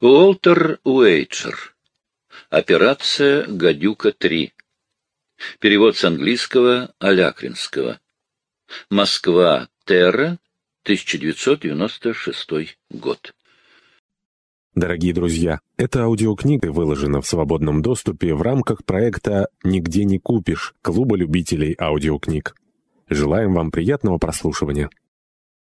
Уолтер Уэйчер. Операция «Гадюка-3». Перевод с английского Алякринского. Москва. Терра. 1996 год. Дорогие друзья, эта аудиокнига выложена в свободном доступе в рамках проекта «Нигде не купишь» Клуба любителей аудиокниг. Желаем вам приятного прослушивания.